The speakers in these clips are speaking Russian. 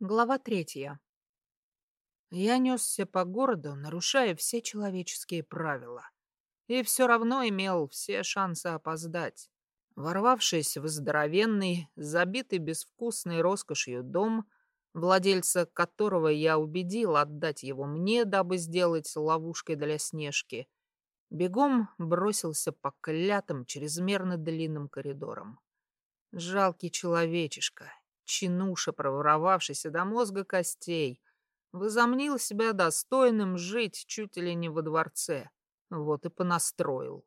Глава третья. Я несся по городу, нарушая все человеческие правила. И все равно имел все шансы опоздать. Ворвавшись в здоровенный, забитый безвкусной роскошью дом, владельца которого я убедил отдать его мне, дабы сделать ловушкой для Снежки, бегом бросился по клятым, чрезмерно длинным коридорам. Жалкий человечишка, чинуша, проворовавшийся до мозга костей, возомнил себя достойным жить чуть ли не во дворце. Вот и понастроил.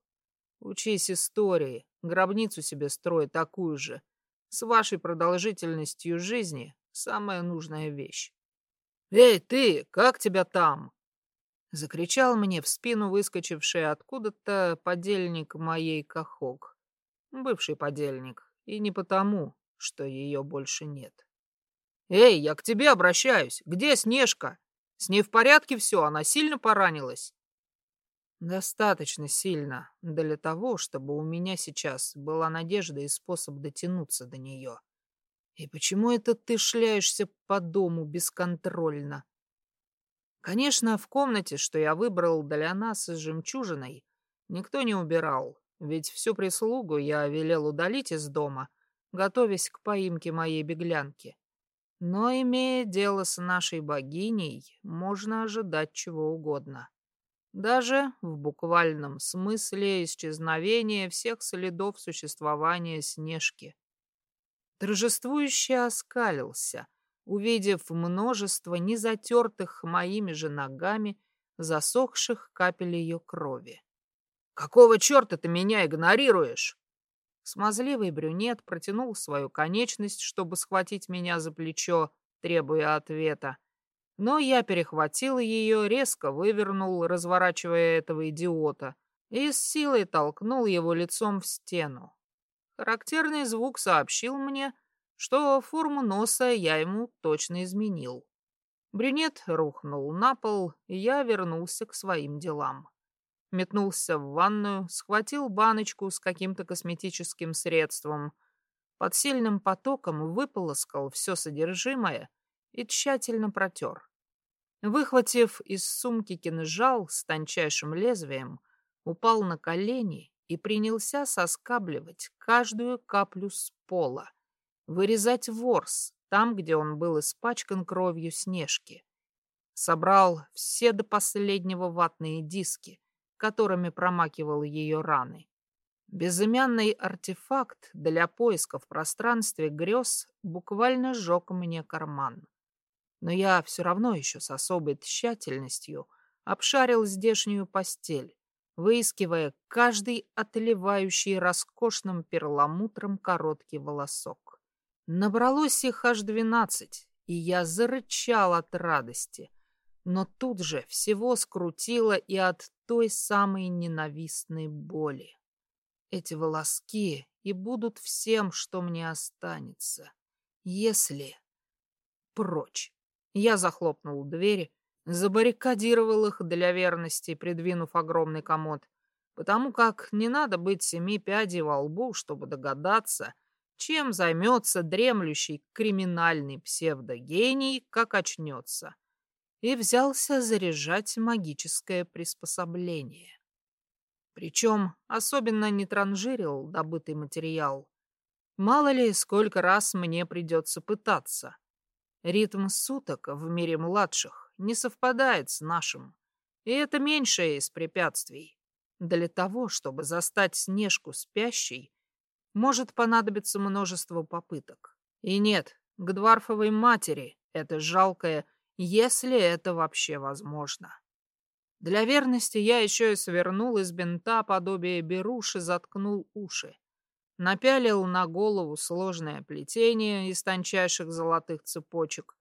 Учись истории, гробницу себе строй такую же. С вашей продолжительностью жизни самая нужная вещь. «Эй, ты, как тебя там?» Закричал мне в спину выскочивший откуда-то подельник моей Кахок. Бывший подельник. И не потому, что ее больше нет. «Эй, я к тебе обращаюсь. Где Снежка? С ней в порядке все, она сильно поранилась?» «Достаточно сильно для того, чтобы у меня сейчас была надежда и способ дотянуться до нее. И почему это ты шляешься по дому бесконтрольно?» Конечно, в комнате, что я выбрал для нас с жемчужиной, никто не убирал, ведь всю прислугу я велел удалить из дома — готовясь к поимке моей беглянки. Но, имея дело с нашей богиней, можно ожидать чего угодно. Даже в буквальном смысле исчезновения всех следов существования Снежки. Торжествующе оскалился, увидев множество незатертых моими же ногами засохших капель ее крови. «Какого черта ты меня игнорируешь?» Смазливый брюнет протянул свою конечность, чтобы схватить меня за плечо, требуя ответа. Но я перехватил ее, резко вывернул, разворачивая этого идиота, и с силой толкнул его лицом в стену. Характерный звук сообщил мне, что форму носа я ему точно изменил. Брюнет рухнул на пол, и я вернулся к своим делам метнулся в ванную, схватил баночку с каким-то косметическим средством, под сильным потоком выполоскал все содержимое и тщательно протер. Выхватив из сумки кинжал с тончайшим лезвием, упал на колени и принялся соскабливать каждую каплю с пола, вырезать ворс там, где он был испачкан кровью снежки. Собрал все до последнего ватные диски, которыми промакивал ее раны. Безымянный артефакт для поиска в пространстве грез буквально сжег мне карман. Но я все равно еще с особой тщательностью обшарил здешнюю постель, выискивая каждый отливающий роскошным перламутром короткий волосок. Набралось их аж двенадцать, и я зарычал от радости — но тут же всего скрутило и от той самой ненавистной боли. Эти волоски и будут всем, что мне останется. Если... Прочь. Я захлопнул двери, забаррикадировал их для верности, придвинув огромный комод, потому как не надо быть семи пядей во лбу, чтобы догадаться, чем займется дремлющий криминальный псевдогений, как очнется и взялся заряжать магическое приспособление. Причем особенно не транжирил добытый материал. Мало ли, сколько раз мне придется пытаться. Ритм суток в мире младших не совпадает с нашим, и это меньшее из препятствий. Для того, чтобы застать Снежку спящей, может понадобиться множество попыток. И нет, к Дварфовой матери это жалкое если это вообще возможно. Для верности я еще и свернул из бинта подобие беруши, заткнул уши. Напялил на голову сложное плетение из тончайших золотых цепочек,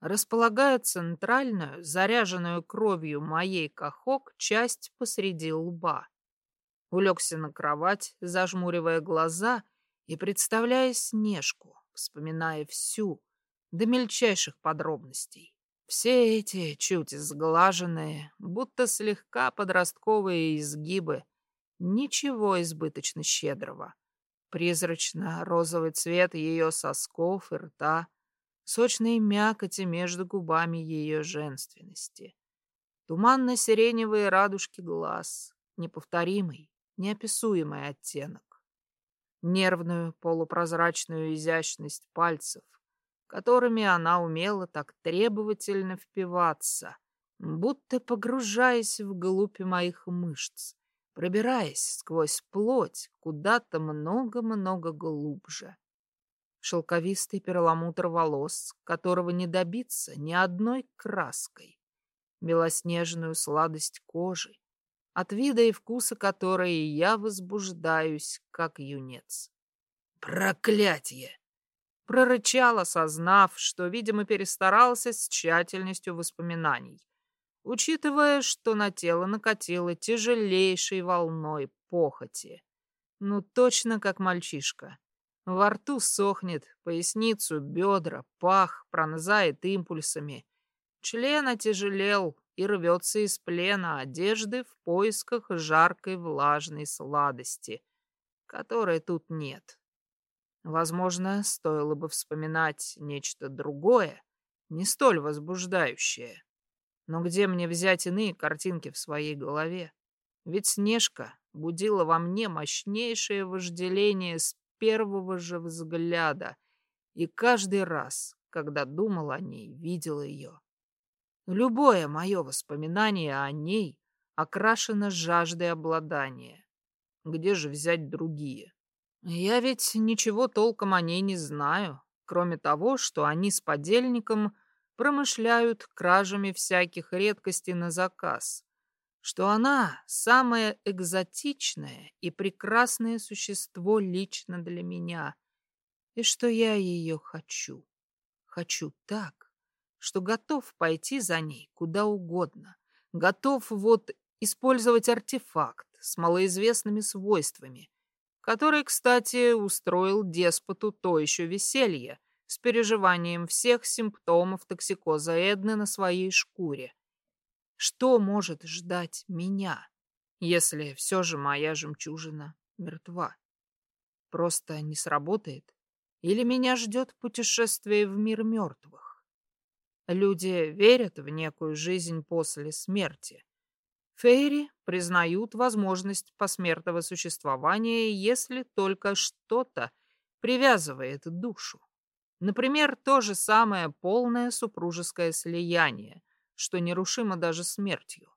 располагая центральную, заряженную кровью моей кахок, часть посреди лба. Улегся на кровать, зажмуривая глаза и представляя Снежку, вспоминая всю, до мельчайших подробностей. Все эти чуть сглаженные, будто слегка подростковые изгибы, ничего избыточно щедрого. Призрачно-розовый цвет ее сосков и рта, сочные мякоти между губами ее женственности, туманно-сиреневые радужки глаз, неповторимый, неописуемый оттенок, нервную полупрозрачную изящность пальцев, которыми она умела так требовательно впиваться, будто погружаясь вглубь моих мышц, пробираясь сквозь плоть куда-то много-много глубже шелковистый перламутр волос, которого не добиться ни одной краской, белоснежную сладость кожи, от вида и вкуса которой я возбуждаюсь, как юнец. «Проклятие!» Прорычал, осознав, что, видимо, перестарался с тщательностью воспоминаний, учитывая, что на тело накатило тяжелейшей волной похоти. Ну, точно как мальчишка. Во рту сохнет, поясницу, бедра, пах пронзает импульсами. Член отяжелел и рвется из плена одежды в поисках жаркой влажной сладости, которой тут нет. Возможно, стоило бы вспоминать нечто другое, не столь возбуждающее. Но где мне взять иные картинки в своей голове? Ведь Снежка будила во мне мощнейшее вожделение с первого же взгляда, и каждый раз, когда думал о ней, видел ее. Любое мое воспоминание о ней окрашено жаждой обладания. Где же взять другие? Я ведь ничего толком о ней не знаю, кроме того, что они с подельником промышляют кражами всяких редкостей на заказ, что она самое экзотичное и прекрасное существо лично для меня, и что я ее хочу. Хочу так, что готов пойти за ней куда угодно, готов вот использовать артефакт с малоизвестными свойствами, который, кстати, устроил деспоту то еще веселье с переживанием всех симптомов токсикоза Эдны на своей шкуре. Что может ждать меня, если все же моя жемчужина мертва? Просто не сработает? Или меня ждет путешествие в мир мертвых? Люди верят в некую жизнь после смерти. Фейри признают возможность посмертного существования, если только что-то привязывает душу. Например, то же самое полное супружеское слияние, что нерушимо даже смертью.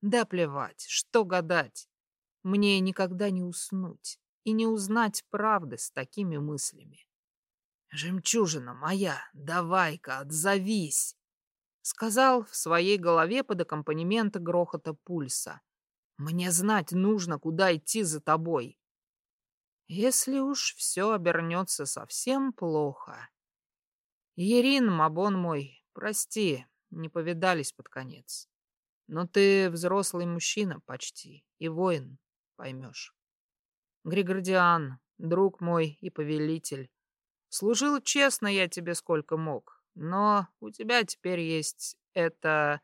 Да плевать, что гадать. Мне никогда не уснуть и не узнать правды с такими мыслями. «Жемчужина моя, давай-ка, отзовись!» Сказал в своей голове под аккомпанемент грохота пульса. «Мне знать нужно, куда идти за тобой». Если уж все обернется совсем плохо. Ерин, Мабон мой, прости, не повидались под конец. Но ты взрослый мужчина почти и воин, поймешь. Григордиан, друг мой и повелитель, служил честно я тебе сколько мог, но у тебя теперь есть это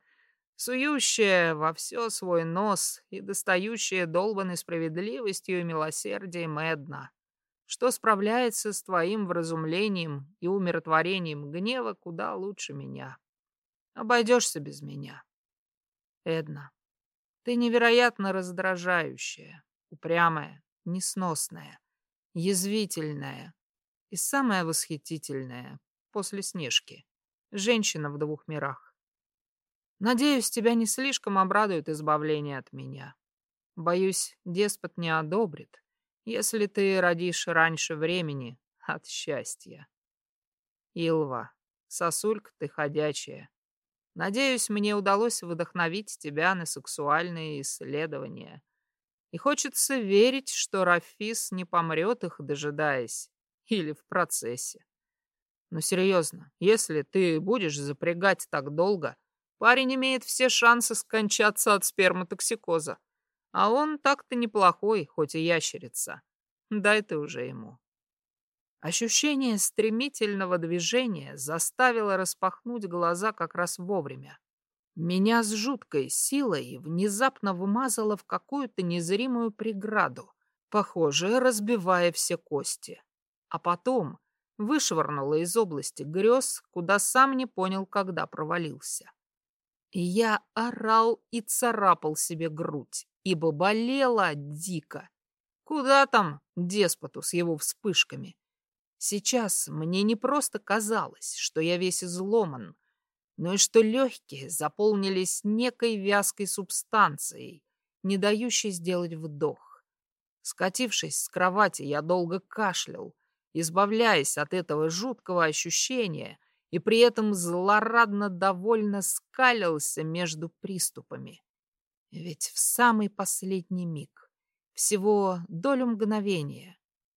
сующее во все свой нос и достающее долбанной справедливостью и милосердием Эдна, что справляется с твоим вразумлением и умиротворением гнева куда лучше меня. Обойдешься без меня. Эдна, ты невероятно раздражающая, упрямая, несносная, язвительная и самая восхитительная после Снежки. Женщина в двух мирах. Надеюсь, тебя не слишком обрадует избавление от меня. Боюсь, деспот не одобрит, если ты родишь раньше времени от счастья. Илва, сосулька ты ходячая. Надеюсь, мне удалось вдохновить тебя на сексуальные исследования. И хочется верить, что Рафис не помрет их, дожидаясь, или в процессе. Но серьезно, если ты будешь запрягать так долго, парень имеет все шансы скончаться от сперматоксикоза. А он так-то неплохой, хоть и ящерица. Дай ты уже ему. Ощущение стремительного движения заставило распахнуть глаза как раз вовремя. Меня с жуткой силой внезапно вмазало в какую-то незримую преграду, похоже, разбивая все кости. А потом вышвырнуло из области грез, куда сам не понял, когда провалился. Я орал и царапал себе грудь, ибо болела дико. Куда там деспоту с его вспышками? Сейчас мне не просто казалось, что я весь изломан, но и что легкие заполнились некой вязкой субстанцией, не дающей сделать вдох. Скатившись с кровати, я долго кашлял, избавляясь от этого жуткого ощущения, и при этом злорадно довольно скалился между приступами. Ведь в самый последний миг, всего долю мгновения,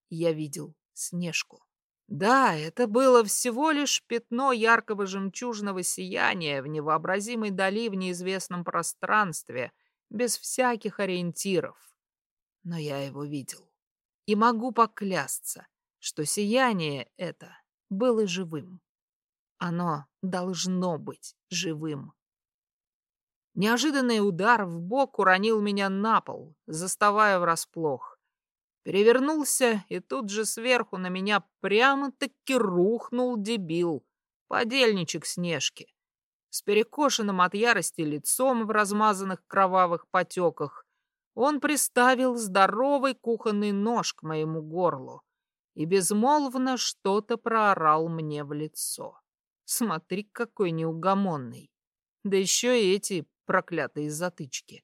я видел Снежку. Да, это было всего лишь пятно яркого жемчужного сияния в невообразимой дали в неизвестном пространстве, без всяких ориентиров. Но я его видел. И могу поклясться, что сияние это было живым. Оно должно быть живым. Неожиданный удар в бок уронил меня на пол, заставая врасплох. Перевернулся, и тут же сверху на меня прямо-таки рухнул дебил, подельничек Снежки. С перекошенным от ярости лицом в размазанных кровавых потеках он приставил здоровый кухонный нож к моему горлу и безмолвно что-то проорал мне в лицо. Смотри, какой неугомонный. Да еще и эти проклятые затычки.